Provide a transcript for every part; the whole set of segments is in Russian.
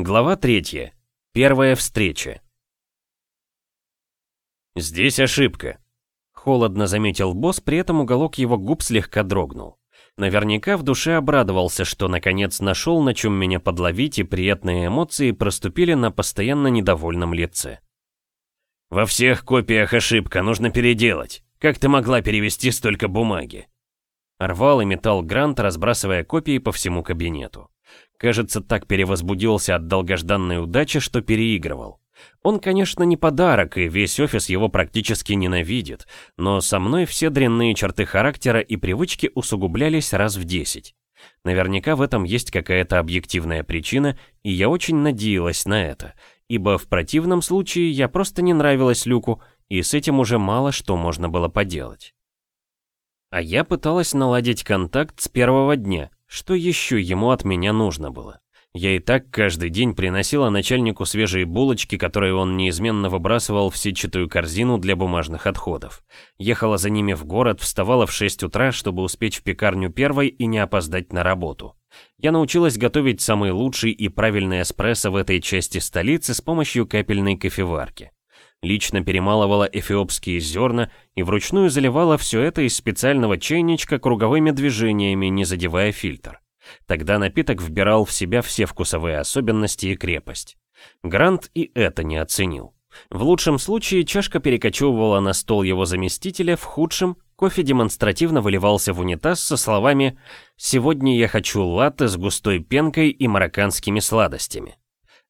Глава 3. Первая встреча. «Здесь ошибка», — холодно заметил босс, при этом уголок его губ слегка дрогнул. Наверняка в душе обрадовался, что наконец нашел, на чем меня подловить, и приятные эмоции проступили на постоянно недовольном лице. «Во всех копиях ошибка, нужно переделать. Как ты могла перевести столько бумаги?» Рвал и метал Грант, разбрасывая копии по всему кабинету. Кажется, так перевозбудился от долгожданной удачи, что переигрывал. Он, конечно, не подарок, и весь офис его практически ненавидит, но со мной все дрянные черты характера и привычки усугублялись раз в десять. Наверняка в этом есть какая-то объективная причина, и я очень надеялась на это, ибо в противном случае я просто не нравилась Люку, и с этим уже мало что можно было поделать. А я пыталась наладить контакт с первого дня, что еще ему от меня нужно было? Я и так каждый день приносила начальнику свежие булочки, которые он неизменно выбрасывал в сетчатую корзину для бумажных отходов. Ехала за ними в город, вставала в 6 утра, чтобы успеть в пекарню первой и не опоздать на работу. Я научилась готовить самый лучший и правильный эспрессо в этой части столицы с помощью капельной кофеварки. Лично перемалывала эфиопские зерна и вручную заливала все это из специального чайничка круговыми движениями, не задевая фильтр. Тогда напиток вбирал в себя все вкусовые особенности и крепость. Грант и это не оценил. В лучшем случае чашка перекочевывала на стол его заместителя, в худшем кофе демонстративно выливался в унитаз со словами «Сегодня я хочу латте с густой пенкой и марокканскими сладостями».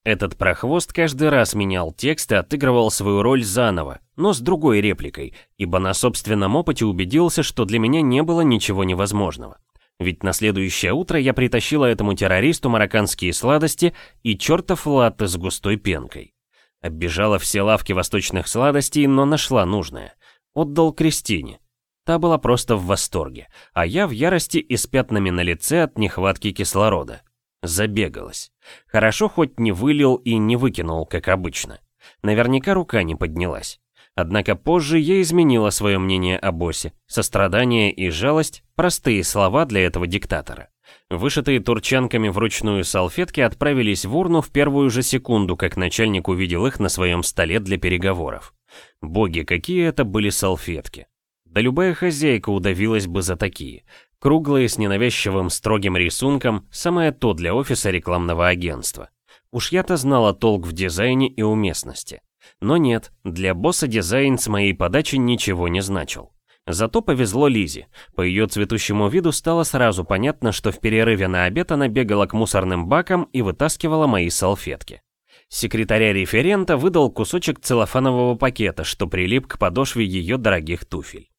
Этот прохвост каждый раз менял текст и отыгрывал свою роль заново, но с другой репликой, ибо на собственном опыте убедился, что для меня не было ничего невозможного. Ведь на следующее утро я притащила этому террористу марокканские сладости и чертов латте с густой пенкой. Оббежала все лавки восточных сладостей, но нашла нужное. Отдал Кристине. Та была просто в восторге, а я в ярости и с пятнами на лице от нехватки кислорода. Забегалась. Хорошо хоть не вылил и не выкинул, как обычно. Наверняка рука не поднялась. Однако позже я изменила свое мнение о боссе. Сострадание и жалость – простые слова для этого диктатора. Вышитые турчанками вручную салфетки отправились в урну в первую же секунду, как начальник увидел их на своем столе для переговоров. Боги, какие это были салфетки. Да любая хозяйка удавилась бы за такие. Круглые с ненавязчивым строгим рисунком, самое то для офиса рекламного агентства. Уж я-то знала толк в дизайне и уместности. Но нет, для босса дизайн с моей подачи ничего не значил. Зато повезло Лизе. По ее цветущему виду стало сразу понятно, что в перерыве на обед она бегала к мусорным бакам и вытаскивала мои салфетки. Секретаря референта выдал кусочек целлофанового пакета, что прилип к подошве ее дорогих туфель.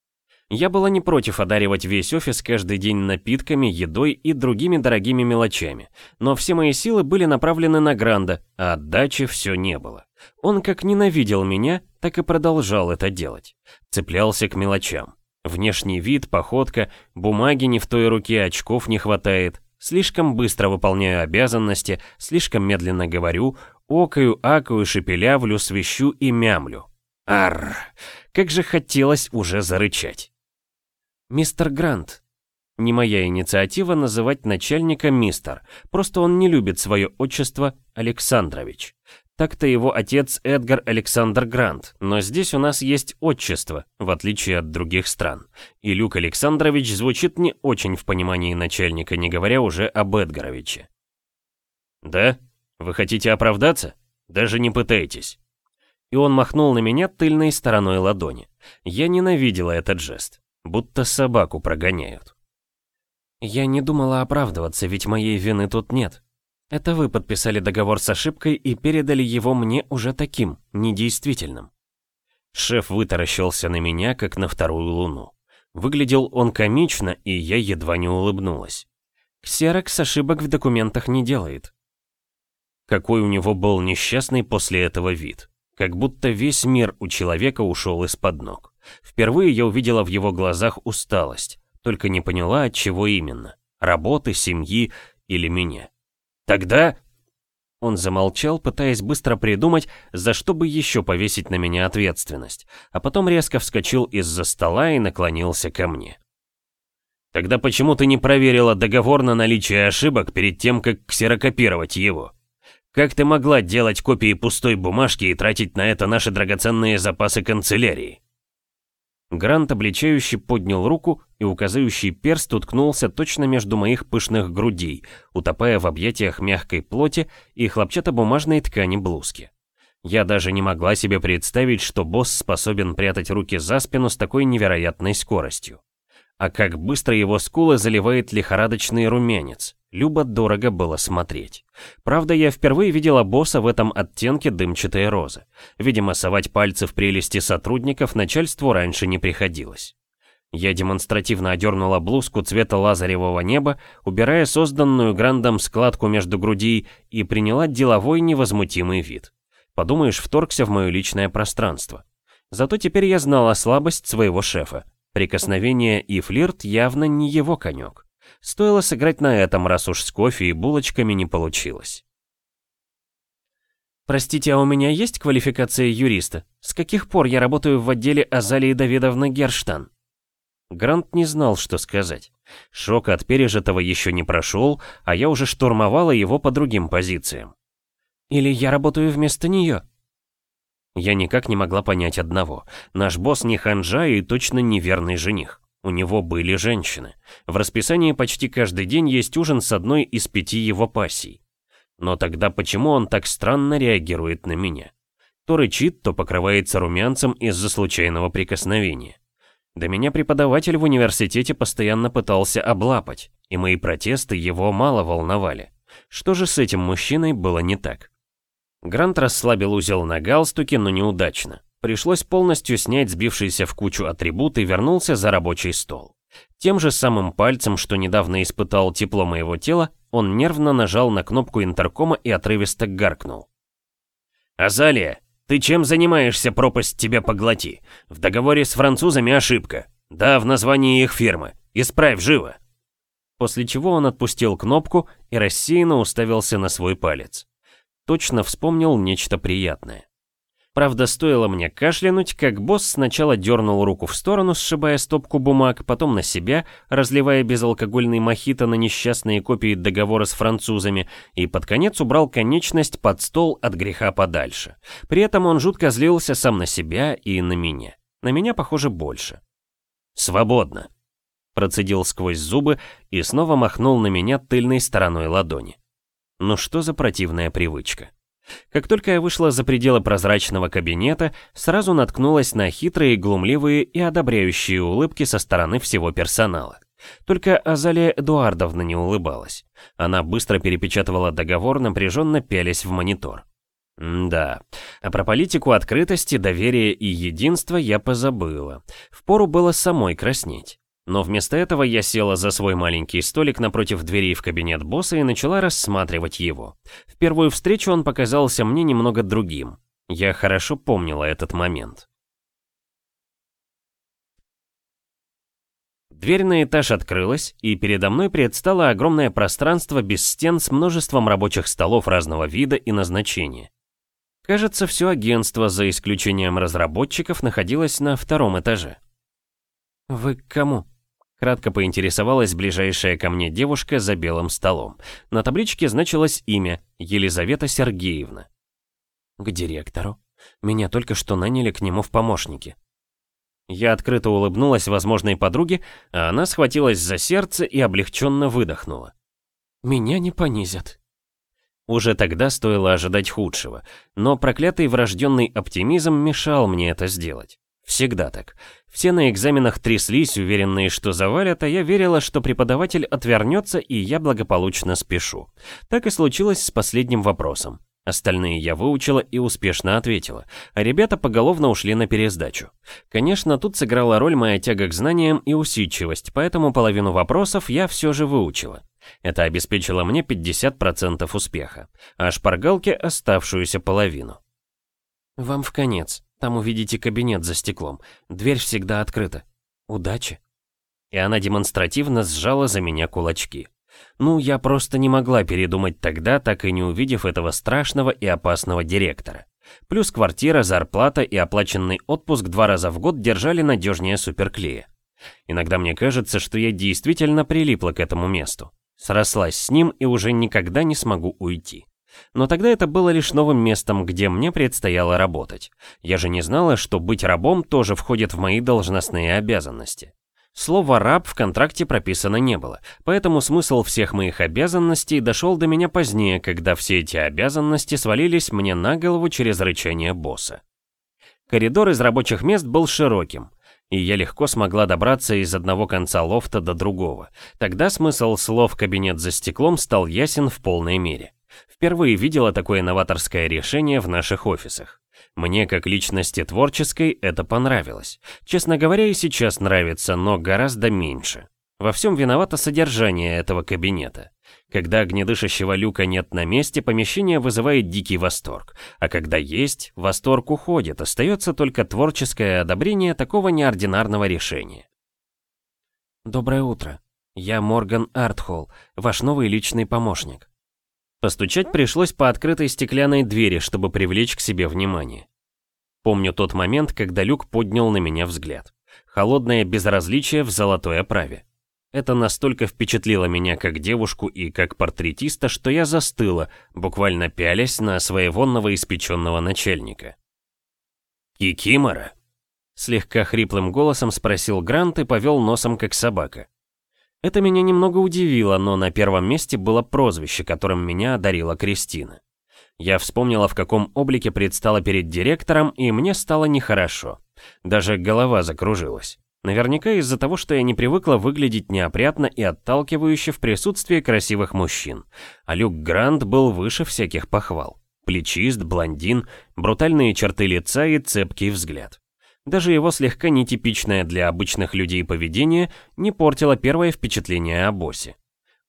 Я была не против одаривать весь офис каждый день напитками, едой и другими дорогими мелочами, но все мои силы были направлены на Гранда, а отдачи все не было. Он как ненавидел меня, так и продолжал это делать. Цеплялся к мелочам. Внешний вид, походка, бумаги не в той руке, очков не хватает. Слишком быстро выполняю обязанности, слишком медленно говорю, окаю, акаю, шепелявлю, свищу и мямлю. Арр, как же хотелось уже зарычать. «Мистер Грант». Не моя инициатива называть начальника мистер, просто он не любит свое отчество Александрович. Так-то его отец Эдгар Александр Грант, но здесь у нас есть отчество, в отличие от других стран. И Люк Александрович звучит не очень в понимании начальника, не говоря уже об Эдгаровиче. «Да? Вы хотите оправдаться? Даже не пытайтесь». И он махнул на меня тыльной стороной ладони. Я ненавидела этот жест будто собаку прогоняют. Я не думала оправдываться, ведь моей вины тут нет. Это вы подписали договор с ошибкой и передали его мне уже таким, недействительным. Шеф вытаращился на меня, как на вторую луну. Выглядел он комично, и я едва не улыбнулась. Ксерокс ошибок в документах не делает. Какой у него был несчастный после этого вид. Как будто весь мир у человека ушел из-под ног. Впервые я увидела в его глазах усталость, только не поняла, от чего именно. Работы, семьи или меня. Тогда... Он замолчал, пытаясь быстро придумать, за что бы еще повесить на меня ответственность, а потом резко вскочил из-за стола и наклонился ко мне. «Тогда почему ты не проверила договор на наличие ошибок перед тем, как ксерокопировать его? Как ты могла делать копии пустой бумажки и тратить на это наши драгоценные запасы канцелярии?» Грант обличающе поднял руку, и указывающий перст уткнулся точно между моих пышных грудей, утопая в объятиях мягкой плоти и хлопчатобумажной ткани блузки. Я даже не могла себе представить, что босс способен прятать руки за спину с такой невероятной скоростью. А как быстро его скулы заливает лихорадочный румянец. Любо дорого было смотреть. Правда, я впервые видела босса в этом оттенке дымчатой розы. Видимо, совать пальцы в прелести сотрудников начальству раньше не приходилось. Я демонстративно одернула блузку цвета лазаревого неба, убирая созданную Грандом складку между грудей и приняла деловой невозмутимый вид. Подумаешь, вторгся в мое личное пространство. Зато теперь я знала слабость своего шефа. Прикосновение и флирт явно не его конек. Стоило сыграть на этом, раз уж с кофе и булочками не получилось. «Простите, а у меня есть квалификация юриста? С каких пор я работаю в отделе Азалии Давидовны Герштан?» Грант не знал, что сказать. Шок от пережитого еще не прошел, а я уже штурмовала его по другим позициям. «Или я работаю вместо нее?» Я никак не могла понять одного. Наш босс не ханжа и точно неверный жених. У него были женщины. В расписании почти каждый день есть ужин с одной из пяти его пассий. Но тогда почему он так странно реагирует на меня? То рычит, то покрывается румянцем из-за случайного прикосновения. Да меня преподаватель в университете постоянно пытался облапать, и мои протесты его мало волновали. Что же с этим мужчиной было не так? Грант расслабил узел на галстуке, но неудачно. Пришлось полностью снять сбившийся в кучу атрибут и вернулся за рабочий стол. Тем же самым пальцем, что недавно испытал тепло моего тела, он нервно нажал на кнопку интеркома и отрывисто гаркнул. «Азалия, ты чем занимаешься, пропасть тебя поглоти? В договоре с французами ошибка. Да, в названии их фирмы. Исправь живо!» После чего он отпустил кнопку и рассеянно уставился на свой палец. Точно вспомнил нечто приятное. Правда, стоило мне кашлянуть, как босс сначала дернул руку в сторону, сшибая стопку бумаг, потом на себя, разливая безалкогольный мохито на несчастные копии договора с французами, и под конец убрал конечность под стол от греха подальше. При этом он жутко злился сам на себя и на меня. На меня, похоже, больше. «Свободно!» Процедил сквозь зубы и снова махнул на меня тыльной стороной ладони. Ну что за противная привычка? Как только я вышла за пределы прозрачного кабинета, сразу наткнулась на хитрые, глумливые и одобряющие улыбки со стороны всего персонала. Только Азалия Эдуардовна не улыбалась. Она быстро перепечатывала договор, напряженно пялись в монитор. Да, а про политику открытости, доверия и единства я позабыла. Впору было самой краснеть. Но вместо этого я села за свой маленький столик напротив дверей в кабинет босса и начала рассматривать его. В первую встречу он показался мне немного другим. Я хорошо помнила этот момент. Дверь на этаж открылась, и передо мной предстало огромное пространство без стен с множеством рабочих столов разного вида и назначения. Кажется, все агентство, за исключением разработчиков, находилось на втором этаже. «Вы к кому?» Кратко поинтересовалась ближайшая ко мне девушка за белым столом. На табличке значилось имя Елизавета Сергеевна. «К директору. Меня только что наняли к нему в помощники». Я открыто улыбнулась возможной подруге, а она схватилась за сердце и облегченно выдохнула. «Меня не понизят». Уже тогда стоило ожидать худшего, но проклятый врожденный оптимизм мешал мне это сделать. Всегда так. Все на экзаменах тряслись, уверенные, что завалят, а я верила, что преподаватель отвернется, и я благополучно спешу. Так и случилось с последним вопросом. Остальные я выучила и успешно ответила, а ребята поголовно ушли на пересдачу. Конечно, тут сыграла роль моя тяга к знаниям и усидчивость, поэтому половину вопросов я все же выучила. Это обеспечило мне 50% успеха, а шпаргалке оставшуюся половину. «Вам в конец», там увидите кабинет за стеклом. Дверь всегда открыта. Удачи. И она демонстративно сжала за меня кулачки. Ну, я просто не могла передумать тогда, так и не увидев этого страшного и опасного директора. Плюс квартира, зарплата и оплаченный отпуск два раза в год держали надежнее суперклея. Иногда мне кажется, что я действительно прилипла к этому месту. Срослась с ним и уже никогда не смогу уйти. Но тогда это было лишь новым местом, где мне предстояло работать. Я же не знала, что быть рабом тоже входит в мои должностные обязанности. Слово «раб» в контракте прописано не было, поэтому смысл всех моих обязанностей дошел до меня позднее, когда все эти обязанности свалились мне на голову через рычание босса. Коридор из рабочих мест был широким, и я легко смогла добраться из одного конца лофта до другого. Тогда смысл слов «кабинет за стеклом» стал ясен в полной мере. Впервые видела такое новаторское решение в наших офисах. Мне, как личности творческой, это понравилось. Честно говоря, и сейчас нравится, но гораздо меньше. Во всем виновато содержание этого кабинета. Когда огнедышащего люка нет на месте, помещение вызывает дикий восторг. А когда есть, восторг уходит, остается только творческое одобрение такого неординарного решения. «Доброе утро. Я Морган Артхолл, ваш новый личный помощник». Постучать пришлось по открытой стеклянной двери, чтобы привлечь к себе внимание. Помню тот момент, когда Люк поднял на меня взгляд. Холодное безразличие в золотой оправе. Это настолько впечатлило меня как девушку и как портретиста, что я застыла, буквально пялясь на своего новоиспеченного начальника. «Кикимора?» Слегка хриплым голосом спросил Грант и повел носом как собака. Это меня немного удивило, но на первом месте было прозвище, которым меня одарила Кристина. Я вспомнила, в каком облике предстала перед директором, и мне стало нехорошо. Даже голова закружилась. Наверняка из-за того, что я не привыкла выглядеть неопрятно и отталкивающе в присутствии красивых мужчин. А Люк Грант был выше всяких похвал. Плечист, блондин, брутальные черты лица и цепкий взгляд. Даже его слегка нетипичное для обычных людей поведение не портило первое впечатление о боссе.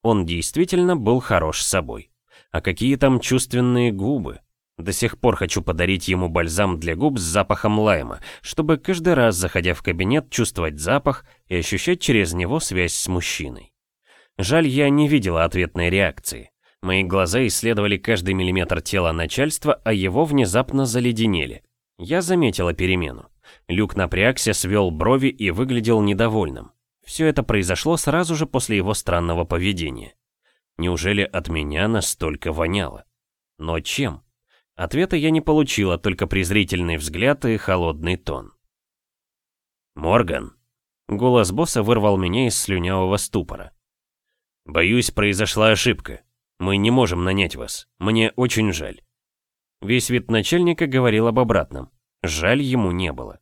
Он действительно был хорош собой. А какие там чувственные губы. До сих пор хочу подарить ему бальзам для губ с запахом лайма, чтобы каждый раз, заходя в кабинет, чувствовать запах и ощущать через него связь с мужчиной. Жаль, я не видела ответной реакции. Мои глаза исследовали каждый миллиметр тела начальства, а его внезапно заледенели. Я заметила перемену. Люк напрягся, свел брови и выглядел недовольным. Все это произошло сразу же после его странного поведения. Неужели от меня настолько воняло? Но чем? Ответа я не получила, только презрительный взгляд и холодный тон. «Морган!» Голос босса вырвал меня из слюнявого ступора. «Боюсь, произошла ошибка. Мы не можем нанять вас. Мне очень жаль». Весь вид начальника говорил об обратном. Жаль ему не было.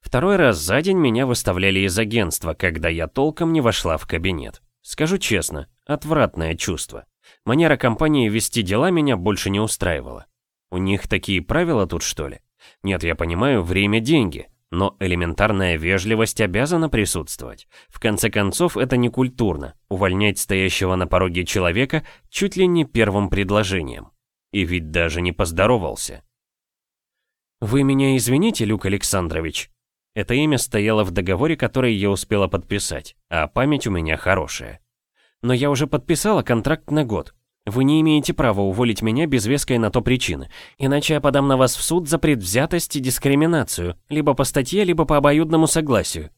Второй раз за день меня выставляли из агентства, когда я толком не вошла в кабинет. Скажу честно, отвратное чувство. Манера компании вести дела меня больше не устраивала. У них такие правила тут, что ли? Нет, я понимаю, время – деньги. Но элементарная вежливость обязана присутствовать. В конце концов, это не культурно – увольнять стоящего на пороге человека чуть ли не первым предложением. И ведь даже не поздоровался. «Вы меня извините, Люк Александрович?» Это имя стояло в договоре, который я успела подписать, а память у меня хорошая. Но я уже подписала контракт на год. Вы не имеете права уволить меня без веской на то причины, иначе я подам на вас в суд за предвзятость и дискриминацию, либо по статье, либо по обоюдному согласию.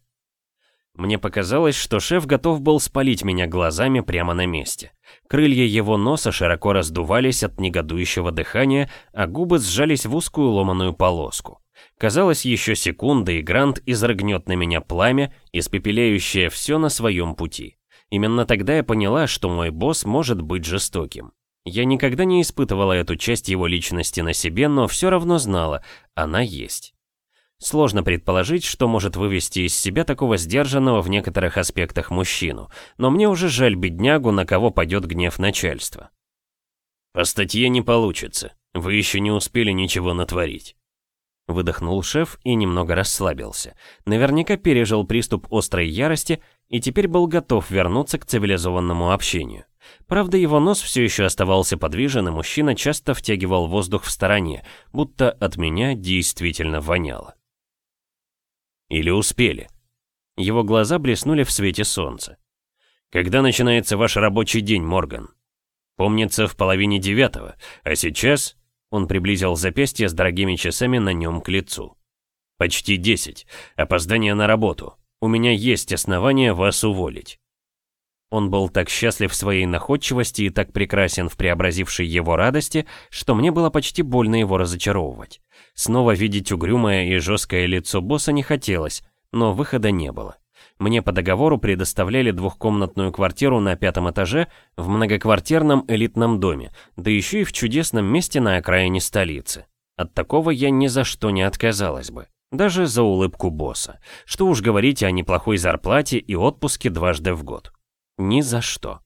Мне показалось, что шеф готов был спалить меня глазами прямо на месте. Крылья его носа широко раздувались от негодующего дыхания, а губы сжались в узкую ломаную полоску. Казалось, еще секунда, и Грант изрыгнет на меня пламя, испепеляющее все на своем пути. Именно тогда я поняла, что мой босс может быть жестоким. Я никогда не испытывала эту часть его личности на себе, но все равно знала, она есть. Сложно предположить, что может вывести из себя такого сдержанного в некоторых аспектах мужчину, но мне уже жаль беднягу, на кого пойдет гнев начальства. «По статье не получится, вы еще не успели ничего натворить». Выдохнул шеф и немного расслабился. Наверняка пережил приступ острой ярости и теперь был готов вернуться к цивилизованному общению. Правда, его нос все еще оставался подвижен, и мужчина часто втягивал воздух в стороне, будто от меня действительно воняло. Или успели. Его глаза блеснули в свете солнца. «Когда начинается ваш рабочий день, Морган?» «Помнится, в половине девятого, а сейчас он приблизил запястье с дорогими часами на нем к лицу. «Почти десять. Опоздание на работу. У меня есть основания вас уволить». Он был так счастлив в своей находчивости и так прекрасен в преобразившей его радости, что мне было почти больно его разочаровывать. Снова видеть угрюмое и жесткое лицо босса не хотелось, но выхода не было. Мне по договору предоставляли двухкомнатную квартиру на пятом этаже в многоквартирном элитном доме, да еще и в чудесном месте на окраине столицы. От такого я ни за что не отказалась бы. Даже за улыбку босса. Что уж говорить о неплохой зарплате и отпуске дважды в год. Ни за что.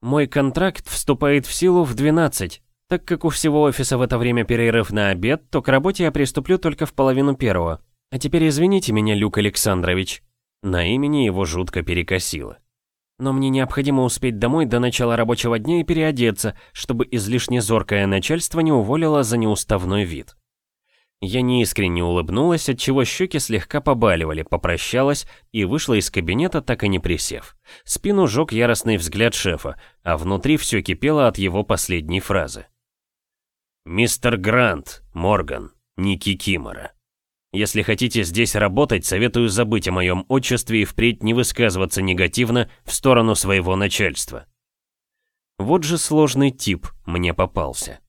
Мой контракт вступает в силу в 12. Так как у всего офиса в это время перерыв на обед, то к работе я приступлю только в половину первого. А теперь извините меня, Люк Александрович. На имени его жутко перекосило. Но мне необходимо успеть домой до начала рабочего дня и переодеться, чтобы излишне зоркое начальство не уволило за неуставной вид. Я неискренне улыбнулась, отчего щеки слегка побаливали, попрощалась и вышла из кабинета, так и не присев. Спину жег яростный взгляд шефа, а внутри все кипело от его последней фразы. «Мистер Грант, Морган, Ники Кимора. Если хотите здесь работать, советую забыть о моем отчестве и впредь не высказываться негативно в сторону своего начальства». Вот же сложный тип мне попался.